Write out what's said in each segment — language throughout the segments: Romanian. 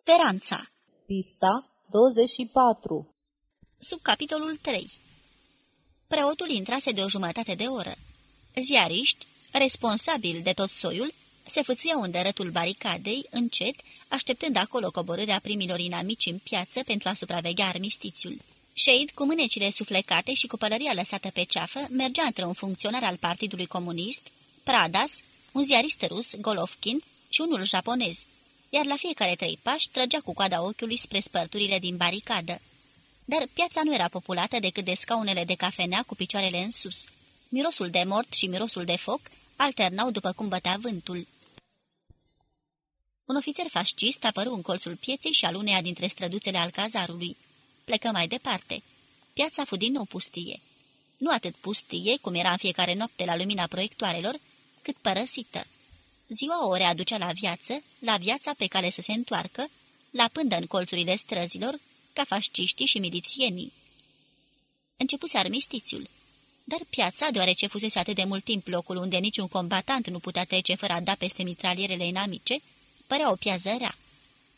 Speranța Pista 24 Sub capitolul 3 Preotul intrase de o jumătate de oră. Ziariști, responsabili de tot soiul, se fâțâiau în dărătul baricadei, încet, așteptând acolo coborârea primilor inamici în piață pentru a supraveghea armistițiul. Shade, cu mânecile suflecate și cu pălăria lăsată pe ceafă, mergea între un funcționar al Partidului Comunist, Pradas, un ziarist rus, Golovkin, și unul japonez, iar la fiecare trei pași trăgea cu coada ochiului spre spărturile din baricadă. Dar piața nu era populată decât de scaunele de cafenea cu picioarele în sus. Mirosul de mort și mirosul de foc alternau după cum bătea vântul. Un ofițer fascist apăru în colțul pieței și al uneia dintre străduțele al cazarului. Plecă mai departe. Piața fu din nou pustie. Nu atât pustie, cum era în fiecare noapte la lumina proiectoarelor, cât părăsită. Ziua o readucea la viață, la viața pe care să se întoarcă, la pândă în colțurile străzilor, ca fasciștii și milițienii. Începuse armistițiul, dar piața, deoarece fusese atât de mult timp locul unde niciun combatant nu putea trece fără a da peste mitralierele inamice, părea o piază rea.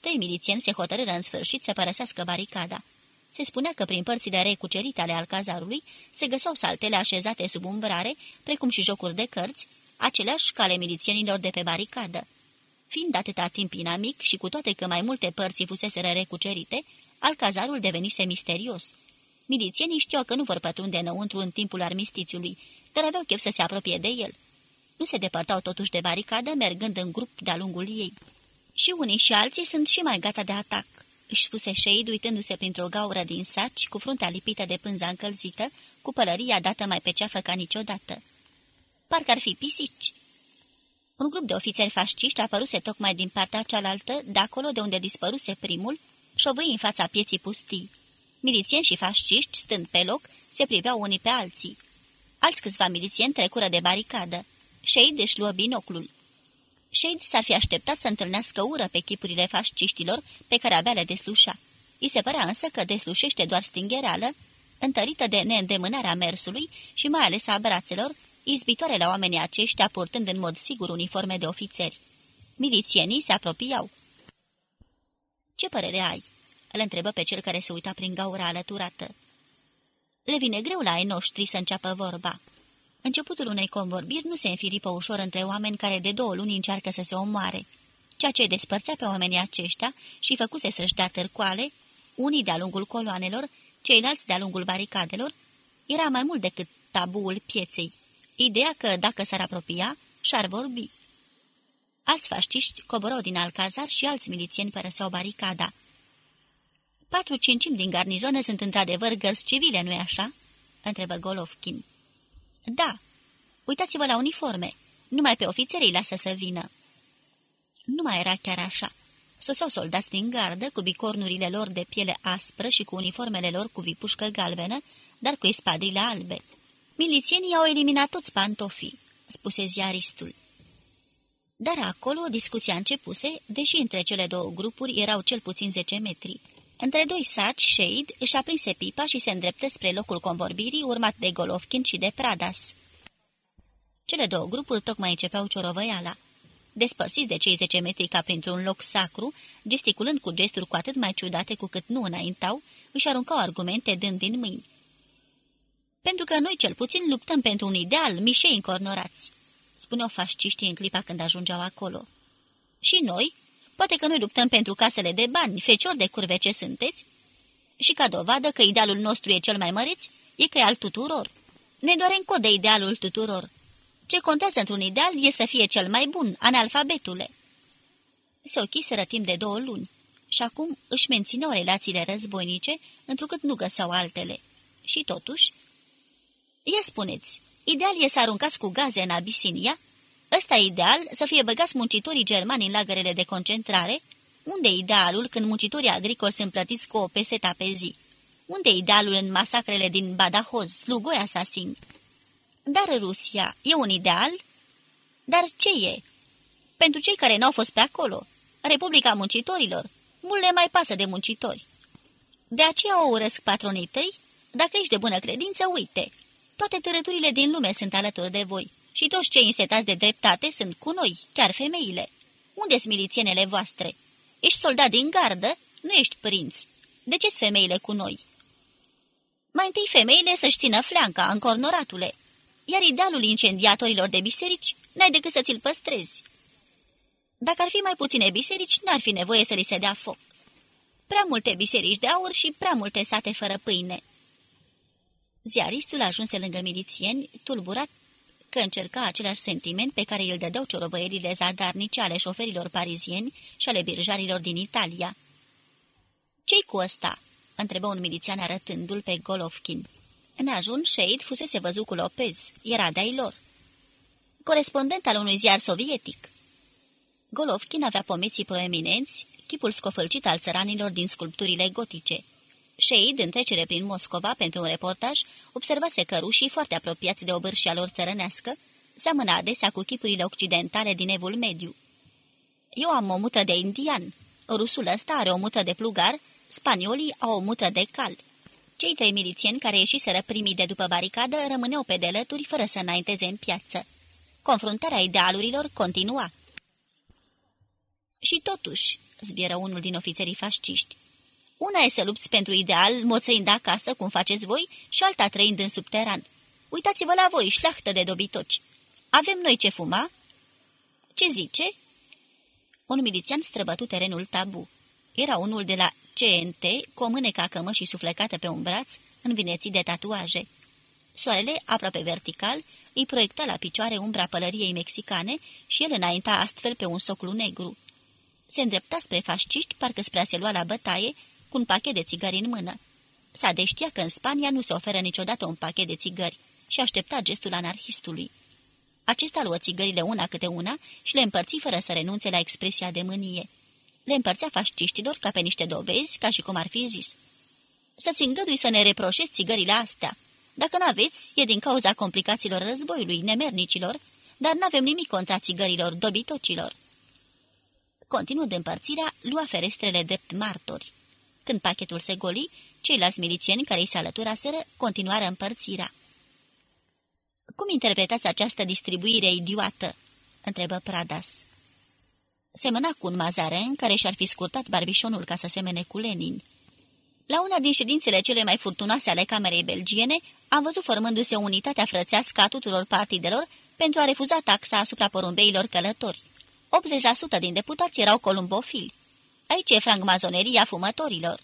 Trei milițieni se hotărâră în sfârșit să părăsească baricada. Se spunea că prin părțile recucerite ale alcazarului se găseau saltele așezate sub umbrare, precum și jocuri de cărți, aceleași ca ale milițienilor de pe baricadă. Fiind atâta timp inamic și cu toate că mai multe părți fuseseră recucerite, alcazarul devenise misterios. Milițienii știau că nu vor pătrunde înăuntru în timpul armistițiului, dar aveau chef să se apropie de el. Nu se depărtau totuși de baricadă, mergând în grup de-a lungul ei. Și unii și alții sunt și mai gata de atac, își spuse Shade uitându-se printr-o gaură din saci, cu fruntea lipită de pânza încălzită, cu pălăria dată mai pe ceafă ca niciodată. Parcă ar fi pisici. Un grup de ofițeri fasciști apăruse tocmai din partea cealaltă, de acolo de unde dispăruse primul, șovâi în fața pieții pustii. Milițieni și fasciști, stând pe loc, se priveau unii pe alții. Alți câțiva milițieni trecură de baricadă. Shade își luă binoclul. Shade s-ar fi așteptat să întâlnească ură pe chipurile fasciștilor pe care abia le deslușa. I se părea însă că deslușește doar stinghereală, întărită de neîndemânarea mersului și mai ales a brațelor, izbitoare la oamenii aceștia purtând în mod sigur uniforme de ofițeri. Milițienii se apropiau. Ce părere ai?" îl întrebă pe cel care se uita prin gaura alăturată. Le vine greu la ai noștri să înceapă vorba. Începutul unei convorbiri nu se înfiripă ușor între oameni care de două luni încearcă să se omoare. Ceea ce despărțea pe oamenii aceștia și făcuse să-și dea târcoale, unii de-a lungul coloanelor, ceilalți de-a lungul baricadelor, era mai mult decât tabuul pieței, ideea că, dacă s-ar apropia, și-ar vorbi. Alți faștiști coborau din alcazar și alți milițieni părăseau baricada. Patru cincimi din garnizonă sunt într-adevăr gărzi civile, nu-i așa?" întrebă Golovkin. Da. Uitați-vă la uniforme. Numai pe ofițerii lasă să vină." Nu mai era chiar așa. Soseau soldați din gardă, cu bicornurile lor de piele aspră și cu uniformele lor cu vipușcă galbenă, dar cu espadrile albe. Milițienii au eliminat toți pantofii, spuse ziaristul. Dar acolo discuția începuse, deși între cele două grupuri erau cel puțin zece metri. Între doi saci, Shade își aprinse pipa și se îndreptă spre locul convorbirii, urmat de Golovkin și de Pradas. Cele două grupuri tocmai începeau ciorovăiala. Despărțiți de cei zece metri ca printr-un loc sacru, gesticulând cu gesturi cu atât mai ciudate cu cât nu înaintau, își aruncau argumente dând din mâini. Pentru că noi cel puțin luptăm pentru un ideal, mișei încornorați, spuneau fasciștii în clipa când ajungeau acolo. Și noi, Poate că noi luptăm pentru casele de bani, feciori de curve ce sunteți? Și ca dovadă că idealul nostru e cel mai măreț, e că e al tuturor. Ne doare cod de idealul tuturor. Ce contează într-un ideal e să fie cel mai bun, analfabetule. Se ochiseră timp de două luni și acum își mențineau relațiile războinice, întrucât nu găseau altele. Și totuși... Ia spuneți, ideal e să aruncați cu gaze în Abisinia Ăsta e ideal să fie băgați muncitorii germani în lagărele de concentrare? Unde e idealul când muncitorii agricoli sunt plătiți cu o peseta pe zi? Unde e idealul în masacrele din Badajoz, slugoi asasini? Dar Rusia e un ideal? Dar ce e? Pentru cei care n-au fost pe acolo, Republica Muncitorilor, mult le mai pasă de muncitori. De aceea o urăsc patronii tăi? Dacă ești de bună credință, uite, toate tărăturile din lume sunt alături de voi și toți cei însetați de dreptate sunt cu noi, chiar femeile. Unde sunt milițienele voastre? Ești soldat din gardă? Nu ești prinț. De ce femeile cu noi?" Mai întâi femeile să-și țină fleanca, încornoratule, iar idealul incendiatorilor de biserici n-ai decât să ți-l păstrezi. Dacă ar fi mai puține biserici, n-ar fi nevoie să li se dea foc. Prea multe biserici de aur și prea multe sate fără pâine. Ziaristul ajunse lângă milițieni, tulburat că încerca același sentiment pe care îl dădeau ciorobăierile zadarnice ale șoferilor parizieni și ale birjarilor din Italia. Ce-i cu ăsta?" întrebă un milițian arătându-l pe Golovkin. În ajun, Shade fusese văzut cu Lopez, era de-ai lor. Corespondent al unui ziar sovietic. Golovkin avea pomeții proeminenți, chipul scofălcit al țăranilor din sculpturile gotice. Shade, în trecere prin Moscova pentru un reportaj, observase că rușii, foarte apropiați de obârșia lor țărănească, seamănă adesea cu chipurile occidentale din evul mediu. Eu am o mutră de indian, rusul ăsta are o mutră de plugar, spaniolii au o mutră de cal. Cei trei milițieni care ieșiseră primii de după baricadă rămâneau pe delături fără să înainteze în piață. Confruntarea idealurilor continua. Și totuși, zbieră unul din ofițerii fasciști, una e să lupți pentru ideal, moțăind acasă, cum faceți voi, și alta trăind în subteran. Uitați-vă la voi, șleachtă de dobitoci. Avem noi ce fuma?" Ce zice?" Un milițian străbătut terenul tabu. Era unul de la CNT, cu o mâneca cămă și suflecată pe un braț, învinețit de tatuaje. Soarele, aproape vertical, îi proiecta la picioare umbra pălăriei mexicane și el înainta astfel pe un soclu negru. Se îndrepta spre fasciști, parcă spre a se lua la bătaie, cu un pachet de țigări în mână. S-a deștia că în Spania nu se oferă niciodată un pachet de țigări și aștepta gestul anarhistului. Acesta luă țigările una câte una și le împărți fără să renunțe la expresia de mânie. Le împărțea fasciștilor ca pe niște dovezi, ca și cum ar fi zis. Să-ți îngădui să ne reproșeți țigările astea. Dacă n-aveți, e din cauza complicațiilor războiului, nemernicilor, dar n-avem nimic contra țigărilor dobitocilor. Continuând împărțirea, lua ferestrele drept martori. Când pachetul se goli, ceilalți milițieni care îi se alăturaseră continuară împărțirea. Cum interpretați această distribuire idiotă?" întrebă Pradas. Semăna cu un mazaren care și-ar fi scurtat barbișonul ca să semene cu Lenin. La una din ședințele cele mai furtunoase ale Camerei Belgiene, am văzut formându-se unitatea frățească a tuturor partidelor pentru a refuza taxa asupra porumbeilor călători. 80% din deputați erau columbofili. Aici e frangmazoneria fumătorilor.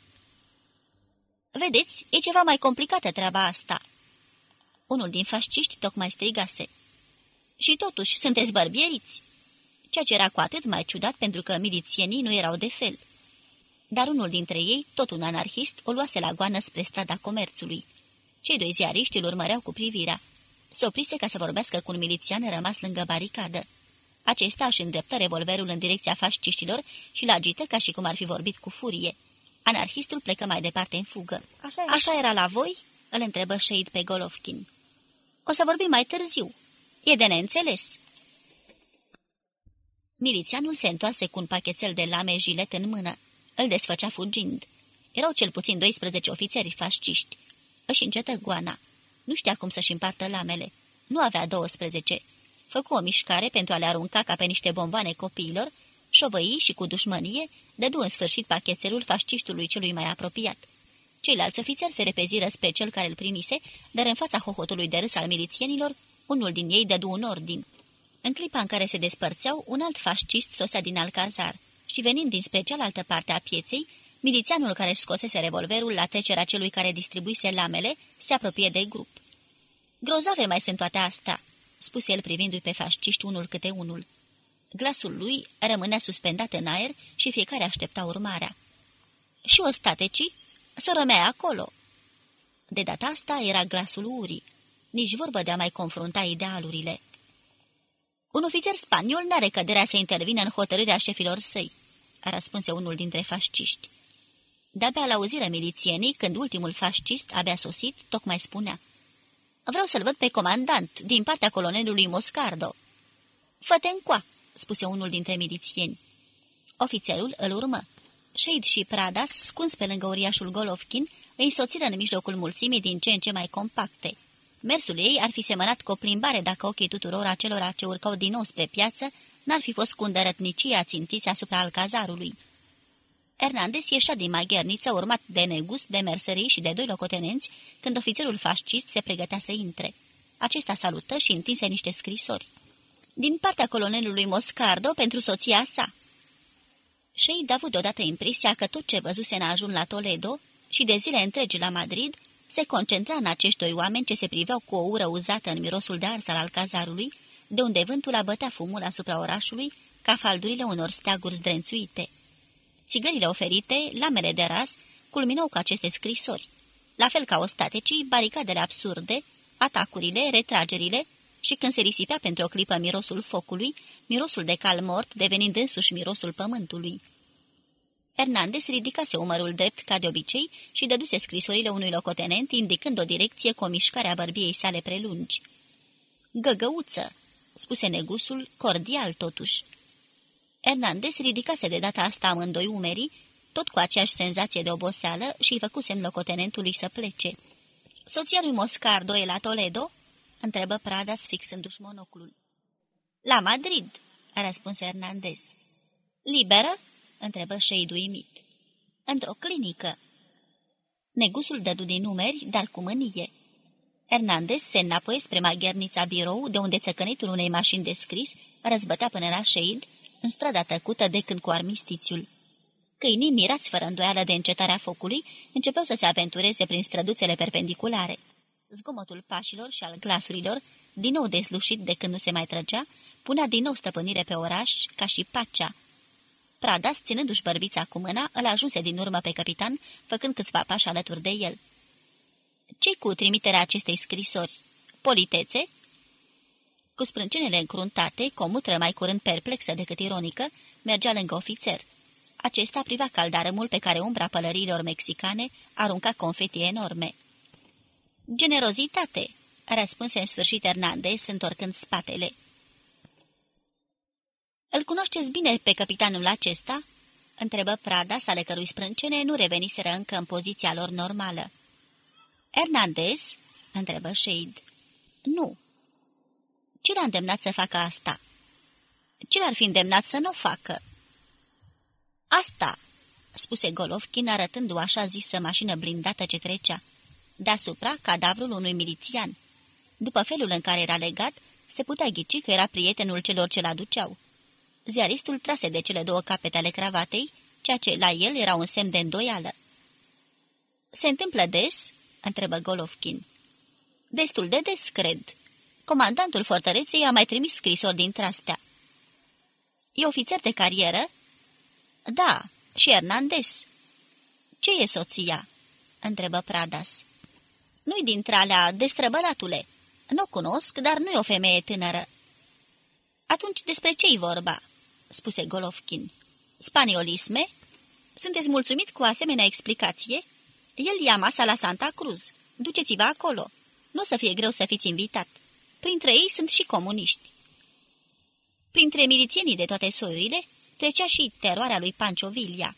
Vedeți, e ceva mai complicată treaba asta. Unul din fasciști tocmai strigase. Și totuși, sunteți bărbieriți? Ceea ce era cu atât mai ciudat pentru că milițienii nu erau de fel. Dar unul dintre ei, tot un anarhist, o luase la goană spre strada comerțului. Cei doi ziariști îl urmăreau cu privirea. Se oprise ca să vorbească cu un milițian rămas lângă baricadă. Acesta își îndreptă revolverul în direcția fasciștilor și l agită ca și cum ar fi vorbit cu furie. Anarhistul plecă mai departe în fugă. Așa, Așa era la voi?" îl întrebă Shade pe Golovkin. O să vorbim mai târziu. E de neînțeles." Milițianul se întoarse cu un pachetel de lame jilet în mână. Îl desfăcea fugind. Erau cel puțin 12 ofițeri fasciști. Își încetă goana. Nu știa cum să-și împartă lamele. Nu avea 12 făcu o mișcare pentru a le arunca ca pe niște bomboane copiilor, șovăi și cu dușmănie dădu în sfârșit pachetelul fascistului celui mai apropiat. Ceilalți ofițeri se repeziră spre cel care îl primise, dar în fața hohotului de râs al milițienilor, unul din ei dădu un ordin. În clipa în care se despărțeau, un alt fascist sosea din Alcazar și venind dinspre cealaltă parte a pieței, milițianul care își scosese revolverul la trecerea celui care distribuise lamele se apropie de grup. Grozave mai sunt toate astea, spuse el privindu-i pe fasciști unul câte unul. Glasul lui rămânea suspendat în aer și fiecare aștepta urmarea. Și ostatecii? Sora mea acolo!" De data asta era glasul urii. Nici vorbă de a mai confrunta idealurile. Un ofițer spaniol n-are căderea să intervină în hotărârea șefilor săi," răspunse unul dintre fasciști. De-abia la auzire milițienii, când ultimul fascist abia sosit, tocmai spunea. Vreau să-l văd pe comandant, din partea colonelului Moscardo." Fă-te încoa," spuse unul dintre milițieni. Ofițerul îl urmă. Shade și Pradas, scuns pe lângă uriașul Golovkin, îi soțiră în mijlocul mulțimii din ce în ce mai compacte. Mersul ei ar fi semănat cu o plimbare dacă ochii tuturor acelora ce urcau din nou spre piață n-ar fi fost cu îndărătnicia țintiți asupra alcazarului. Hernandez ieșea din magherniță, urmat de Negus, de merserii și de doi locotenenți, când ofițerul fascist se pregătea să intre. Acesta salută și întinse niște scrisori. Din partea colonelului Moscardo pentru soția sa. Shade a avut odată impresia că tot ce văzuse în ajun la Toledo și de zile întregi la Madrid se concentra în acești doi oameni ce se priveau cu o ură uzată în mirosul de ars al cazarului, de unde vântul abătea fumul asupra orașului ca faldurile unor steaguri zdrențuite. Țigările oferite, lamele de ras, culminau cu aceste scrisori. La fel ca ostatecii, baricadele absurde, atacurile, retragerile și când se risipea pentru o clipă mirosul focului, mirosul de cal mort devenind însuși mirosul pământului. Hernandez ridicase umărul drept ca de obicei și dăduse scrisorile unui locotenent, indicând o direcție cu o mișcare a bărbiei sale prelungi. Găgăuță, spuse negusul, cordial totuși. Hernandez ridicase de data asta amândoi umerii, tot cu aceeași senzație de oboseală și îi făcuse locotenentului să plece. Soția lui Moscardo e la Toledo?" întrebă Pradas fixându-și monoclul. La Madrid," răspunse Hernandez. Liberă?" întrebă Shade uimit. Într-o clinică." Negusul dădu din numeri, dar cu mânie. Hernandez se înapoi spre maghernița birou, de unde țăcănitul unei mașini de scris răzbătea până la Shade, în strada tăcută de când cu armistițiul. Câinii, mirați fără îndoială de încetarea focului, începeau să se aventureze prin străduțele perpendiculare. Zgomotul pașilor și al glasurilor, din nou deslușit de când nu se mai trăgea, punea din nou stăpânire pe oraș, ca și pacea. Pradas, ținându-și bărbița cu mâna, îl ajunse din urmă pe capitan, făcând câțiva pași alături de el. ce cu trimiterea acestei scrisori? Politețe?" Cu sprâncenele încruntate, cu o mutră mai curând perplexă decât ironică, mergea lângă ofițer. Acesta priva caldarămul pe care umbra pălăriilor mexicane arunca confeti enorme. Generozitate!" răspunse în sfârșit Hernandez, întorcând spatele. Îl cunoașteți bine pe capitanul acesta?" întrebă Prada, ale cărui sprâncene nu reveniseră încă în poziția lor normală. Hernandez?" întrebă Shade. Nu." Ce l-a îndemnat să facă asta?" Ce l-ar fi îndemnat să nu o facă?" Asta!" spuse Golovkin, arătând o așa zisă mașină blindată ce trecea. Deasupra, cadavrul unui milițian. După felul în care era legat, se putea ghici că era prietenul celor ce-l aduceau. Ziaristul trase de cele două capete ale cravatei, ceea ce la el era un semn de îndoială. Se întâmplă des?" întrebă Golovkin. Destul de des, cred. Comandantul fortăreței a mai trimis scrisori din trastea. E ofițer de carieră?" Da, și Hernandez." Ce e soția?" întrebă Pradas. Nu-i dintre alea destrăbălatule. Nu o cunosc, dar nu e o femeie tânără." Atunci despre ce-i vorba?" spuse Golovkin. Spaniolisme? Sunteți mulțumit cu asemenea explicație? El ia masa la Santa Cruz. Duceți-vă acolo. Nu o să fie greu să fiți invitat. Printre ei sunt și comuniști. Printre milițienii de toate soiurile trecea și teroarea lui Pancho Villa.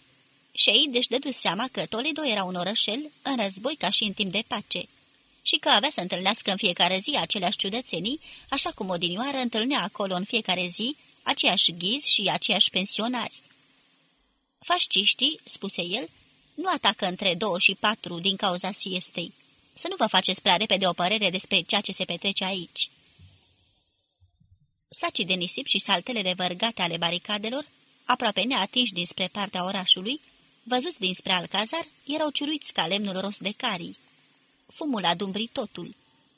Și ei deci dădu seama că Toledo era un orășel în război ca și în timp de pace și că avea să întâlnească în fiecare zi aceleași ciudățenii, așa cum odinioară întâlnea acolo în fiecare zi aceiași ghizi și aceiași pensionari. Fasciștii, spuse el, nu atacă între două și patru din cauza siestei. Să nu vă faceți prea repede o părere despre ceea ce se petrece aici. Sacii de nisip și saltelele vărgate ale baricadelor, aproape neatinși dinspre partea orașului, văzuți dinspre Alcazar, erau ciuruiți ca lemnul ros de carii. Fumul adumbri totul.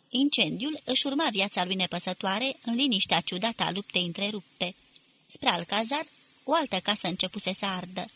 Incendiul își urma viața lui nepăsătoare în liniștea ciudată a luptei întrerupte. Spre Alcazar, o altă casă începuse să ardă.